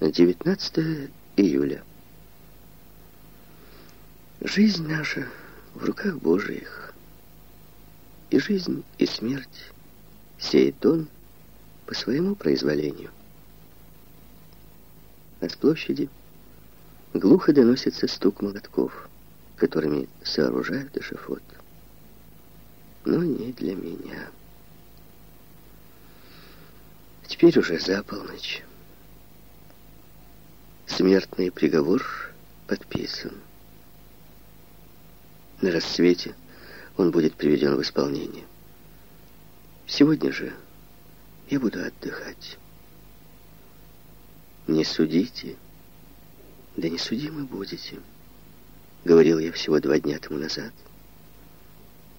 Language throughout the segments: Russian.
19 июля. Жизнь наша в руках Божиих. И жизнь, и смерть сеет он по своему произволению. А с площади глухо доносится стук молотков, которыми сооружают эшафот. Но не для меня. Теперь уже за полночь. Смертный приговор подписан. На рассвете он будет приведен в исполнение. Сегодня же я буду отдыхать. Не судите, да не судимы будете, говорил я всего два дня тому назад.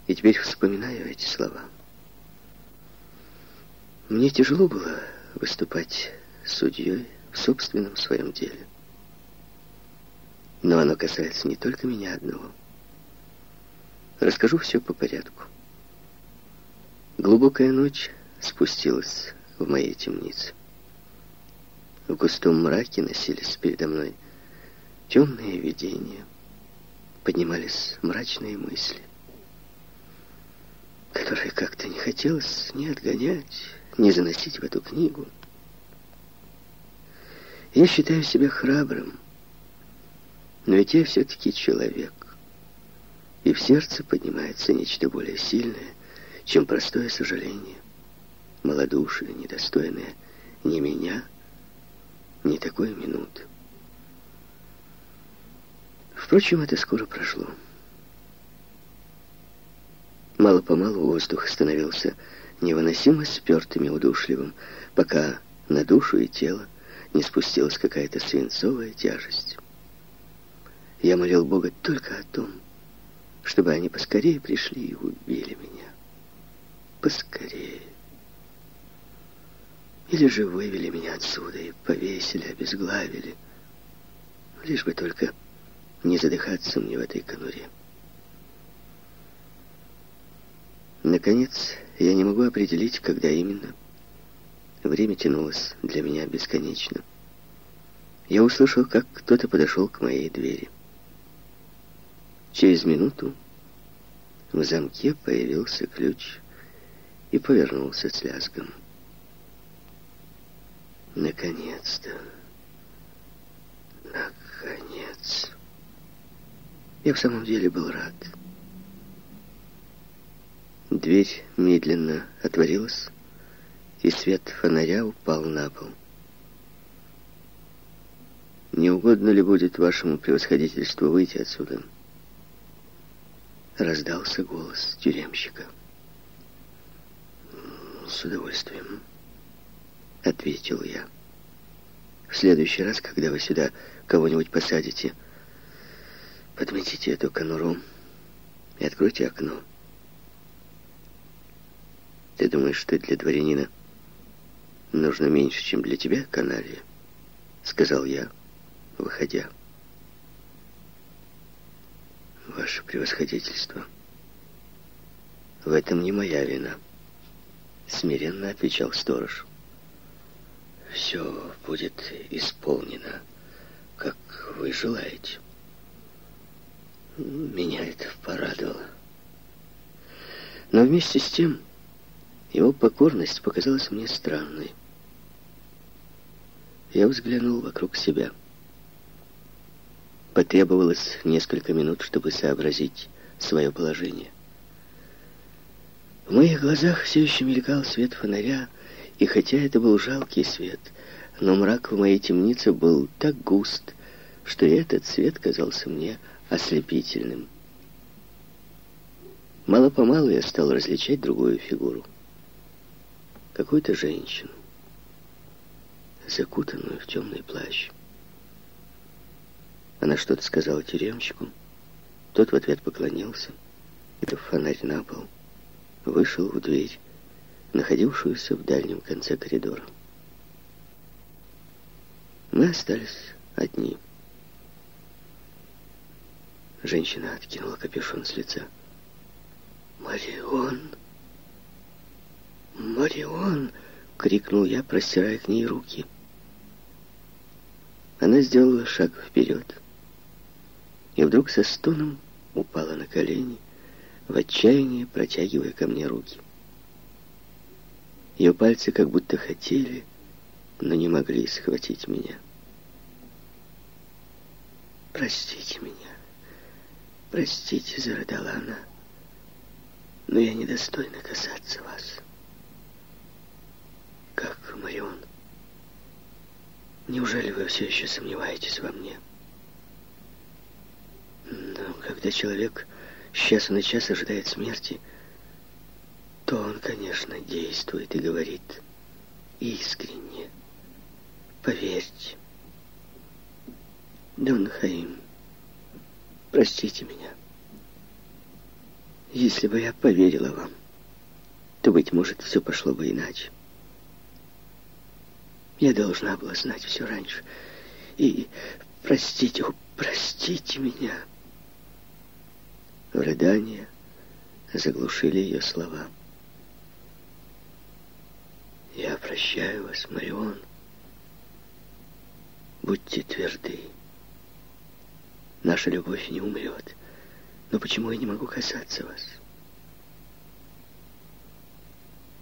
И теперь вспоминаю эти слова. Мне тяжело было выступать судьей, в собственном своем деле. Но оно касается не только меня одного. Расскажу все по порядку. Глубокая ночь спустилась в моей темнице. В густом мраке носились передо мной темные видения. Поднимались мрачные мысли, которые как-то не хотелось ни отгонять, ни заносить в эту книгу. Я считаю себя храбрым, но ведь я все-таки человек. И в сердце поднимается нечто более сильное, чем простое сожаление, малодушие, недостойное ни меня, ни такой минуты. Впрочем, это скоро прошло. Мало-помалу воздух становился невыносимо спертым и удушливым, пока на душу и тело не спустилась какая-то свинцовая тяжесть. Я молил Бога только о том, чтобы они поскорее пришли и убили меня. Поскорее. Или же вывели меня отсюда и повесили, обезглавили. Лишь бы только не задыхаться мне в этой конуре. Наконец, я не могу определить, когда именно Время тянулось для меня бесконечно. Я услышал, как кто-то подошел к моей двери. Через минуту в замке появился ключ и повернулся с лязгом. Наконец-то. Наконец. Я в самом деле был рад. Дверь медленно отворилась, и свет фонаря упал на пол. «Не угодно ли будет вашему превосходительству выйти отсюда?» Раздался голос тюремщика. «С удовольствием», — ответил я. «В следующий раз, когда вы сюда кого-нибудь посадите, подметите эту конуру и откройте окно. Ты думаешь, что для дворянина нужно меньше, чем для тебя, каналья», — сказал я, выходя. «Ваше превосходительство, в этом не моя вина», — смиренно отвечал сторож. «Все будет исполнено, как вы желаете». Меня это порадовало. Но вместе с тем его покорность показалась мне странной. Я взглянул вокруг себя. Потребовалось несколько минут, чтобы сообразить свое положение. В моих глазах все еще мелькал свет фонаря, и хотя это был жалкий свет, но мрак в моей темнице был так густ, что этот свет казался мне ослепительным. Мало-помалу я стал различать другую фигуру. Какую-то женщину закутанную в темный плащ. Она что-то сказала тюремщику. Тот в ответ поклонился и, фонарь на пол, вышел в дверь, находившуюся в дальнем конце коридора. Мы остались одни. Женщина откинула капюшон с лица. «Марион! Марион!» — крикнул я, простирая к ней руки. Она сделала шаг вперед и вдруг со стоном упала на колени, в отчаянии протягивая ко мне руки. Ее пальцы как будто хотели, но не могли схватить меня. «Простите меня, простите», — зарыдала она, — «но я недостойна касаться вас». «Как, Марион? Неужели вы все еще сомневаетесь во мне?» «Но когда человек с часу на час ожидает смерти, то он, конечно, действует и говорит искренне. Поверьте, Дон Хаим, простите меня. Если бы я поверила вам, то, быть может, все пошло бы иначе. Я должна была знать все раньше. И простите, простите меня. Рыдания заглушили ее слова. Я прощаю вас, Марион. Будьте тверды. Наша любовь не умрет. Но почему я не могу касаться вас?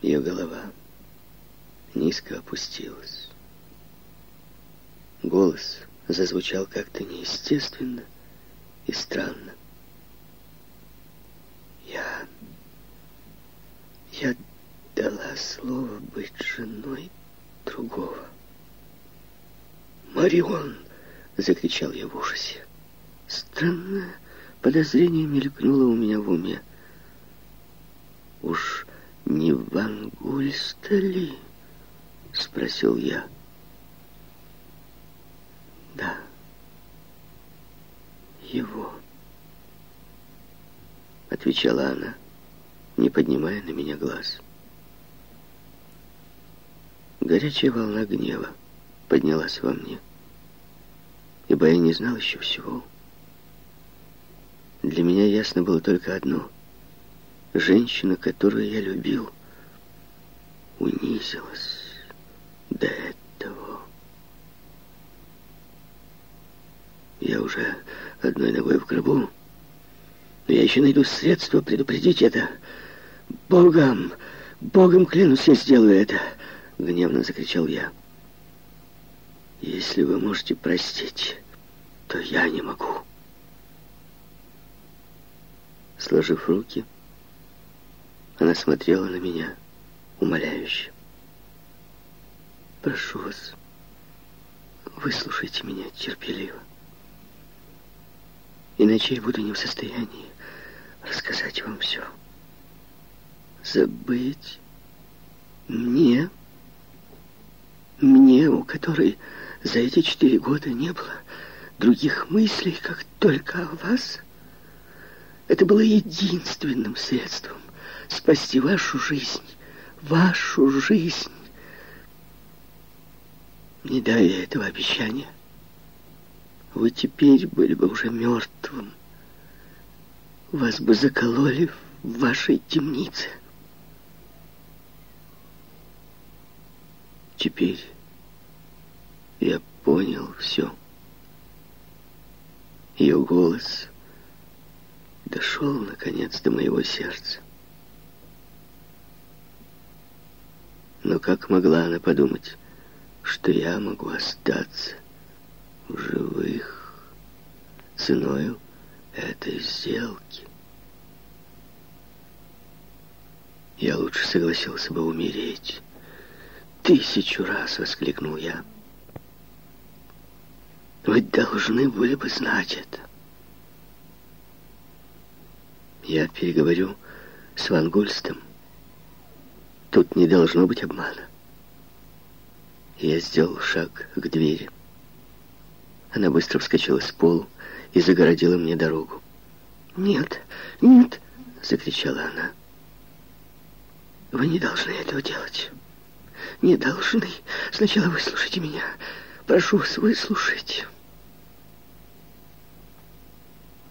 Ее голова низко опустилась. Голос зазвучал как-то неестественно и странно. Я... Я дала слово быть женой другого. «Марион!» — закричал я в ужасе. Странное подозрение мелькнуло у меня в уме. «Уж не Ван Гульста ли?» — спросил я. «Да, его», — отвечала она, не поднимая на меня глаз. Горячая волна гнева поднялась во мне, ибо я не знал еще всего. Для меня ясно было только одно. Женщина, которую я любил, унизилась до этого. Я уже одной ногой в гробу, но я еще найду средства предупредить это. Богом, Богом клянусь, я сделаю это, гневно закричал я. Если вы можете простить, то я не могу. Сложив руки, она смотрела на меня умоляюще. «Прошу вас, выслушайте меня терпеливо. Иначе я буду не в состоянии рассказать вам все. Забыть мне, мне, у которой за эти четыре года не было других мыслей, как только о вас — это было единственным средством спасти вашу жизнь, вашу жизнь. Не дая этого обещания, вы теперь были бы уже мертвым. Вас бы закололи в вашей темнице. Теперь я понял все. Ее голос дошел, наконец, до моего сердца. Но как могла она подумать, что я могу остаться в живых ценою этой сделки? Я лучше согласился бы умереть. Тысячу раз воскликнул я. Вы должны были бы знать это. Я переговорю с Ван. Тут не должно быть обмана. Я сделал шаг к двери. Она быстро вскочила с пола и загородила мне дорогу. «Нет, нет!» — закричала она. «Вы не должны этого делать. Не должны. Сначала выслушайте меня. Прошу вас, выслушайте».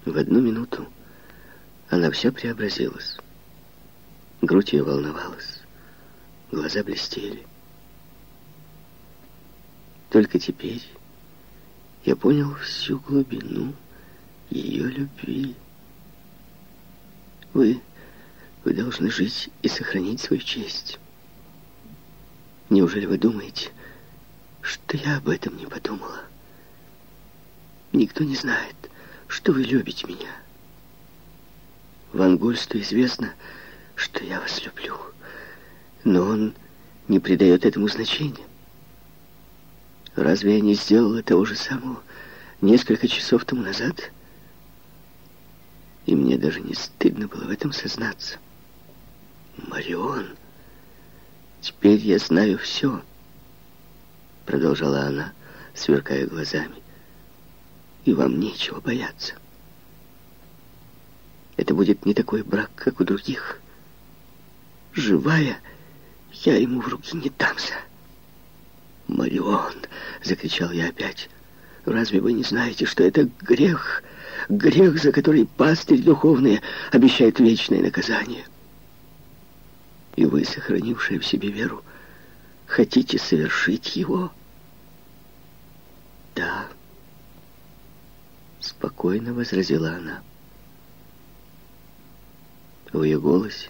В одну минуту она вся преобразилась. Грудь ее волновалась, глаза блестели. Только теперь я понял всю глубину ее любви. Вы, вы должны жить и сохранить свою честь. Неужели вы думаете, что я об этом не подумала? Никто не знает, что вы любите меня. Ван Гульсту известно, что я вас люблю, но он не придает этому значения. Разве я не сделала того же самого несколько часов тому назад? И мне даже не стыдно было в этом сознаться. Марион, теперь я знаю все, продолжала она, сверкая глазами. И вам нечего бояться. Это будет не такой брак, как у других. Живая, я ему в руки не дамся. «Марион!» — закричал я опять. «Разве вы не знаете, что это грех? Грех, за который пастырь духовный обещает вечное наказание. И вы, сохранившие в себе веру, хотите совершить его?» «Да», — спокойно возразила она. В ее голосе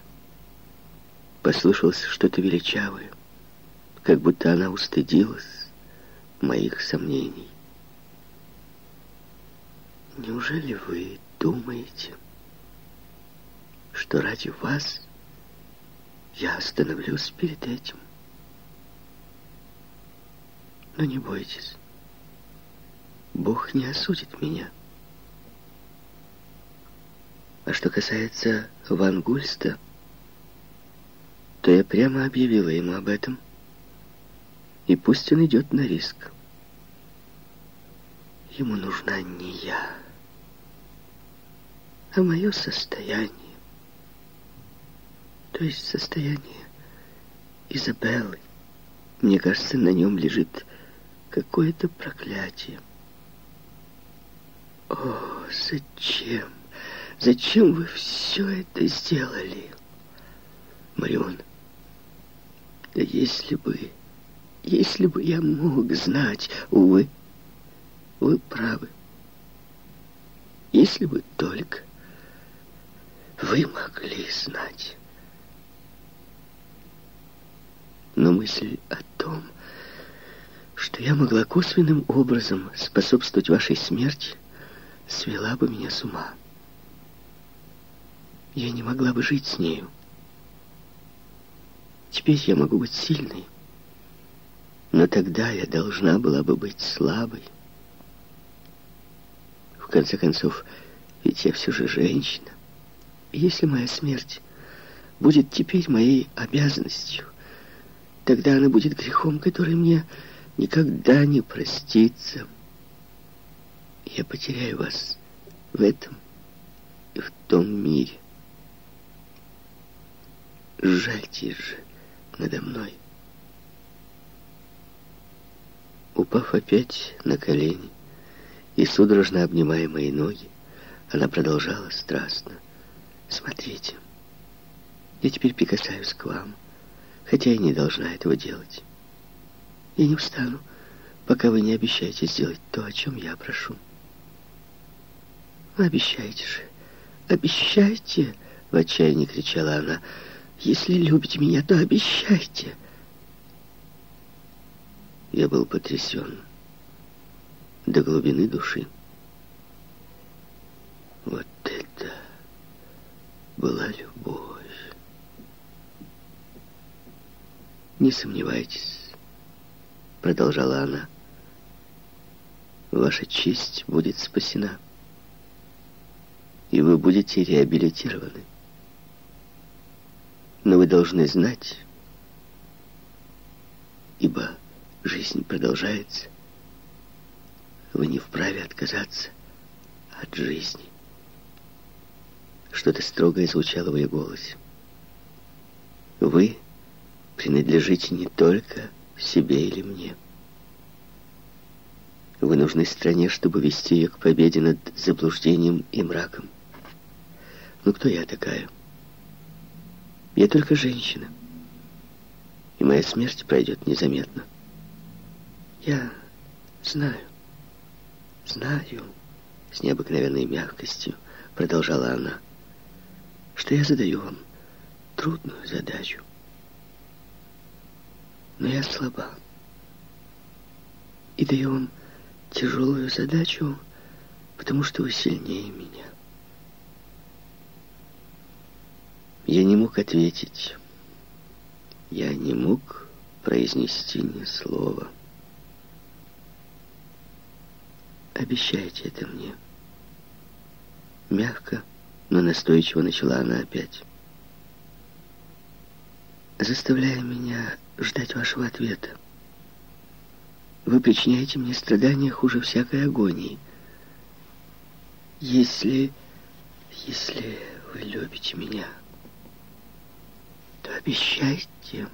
послышалось что-то величавое как будто она устыдилась моих сомнений. Неужели вы думаете, что ради вас я остановлюсь перед этим? Но не бойтесь, Бог не осудит меня. А что касается Ван Гульста, то я прямо объявила ему об этом – и пусть он идет на риск. Ему нужна не я, а мое состояние. То есть состояние Изабеллы. Мне кажется, на нем лежит какое-то проклятие. О, зачем? Зачем вы все это сделали? Марион, да если бы если бы я мог знать, увы, вы правы. Если бы только вы могли знать. Но мысль о том, что я могла косвенным образом способствовать вашей смерти, свела бы меня с ума. Я не могла бы жить с нею. Теперь я могу быть сильной, но тогда я должна была бы быть слабой. В конце концов, ведь я все же женщина. Если моя смерть будет теперь моей обязанностью, тогда она будет грехом, который мне никогда не простится. Я потеряю вас в этом и в том мире. Жальтесь же надо мной. Упав опять на колени и судорожно обнимая мои ноги, она продолжала страстно. «Смотрите, я теперь прикасаюсь к вам, хотя и не должна этого делать. Я не встану, пока вы не обещаете сделать то, о чем я прошу. Вы обещайте же, обещайте!» — в отчаянии кричала она. «Если любите меня, то обещайте!» Я был потрясен до глубины души. Вот это была любовь. Не сомневайтесь, продолжала она. Ваша честь будет спасена, и вы будете реабилитированы. Но вы должны знать, ибо Жизнь продолжается. Вы не вправе отказаться от жизни. Что-то строгое звучало в ее голосе. Вы принадлежите не только себе или мне. Вы нужны стране, чтобы вести ее к победе над заблуждением и мраком. Ну, кто я такая? Я только женщина. И моя смерть пройдет незаметно. Я знаю. Знаю, с необыкновенной мягкостью продолжала она, что я задаю вам трудную задачу. Но я слаба. И даю вам тяжелую задачу, потому что вы сильнее меня. Я не мог ответить. Я не мог произнести ни слова. Обещайте это мне. Мягко, но настойчиво начала она опять. Заставляя меня ждать вашего ответа. Вы причиняете мне страдания хуже всякой агонии. Если... если вы любите меня, то обещайте...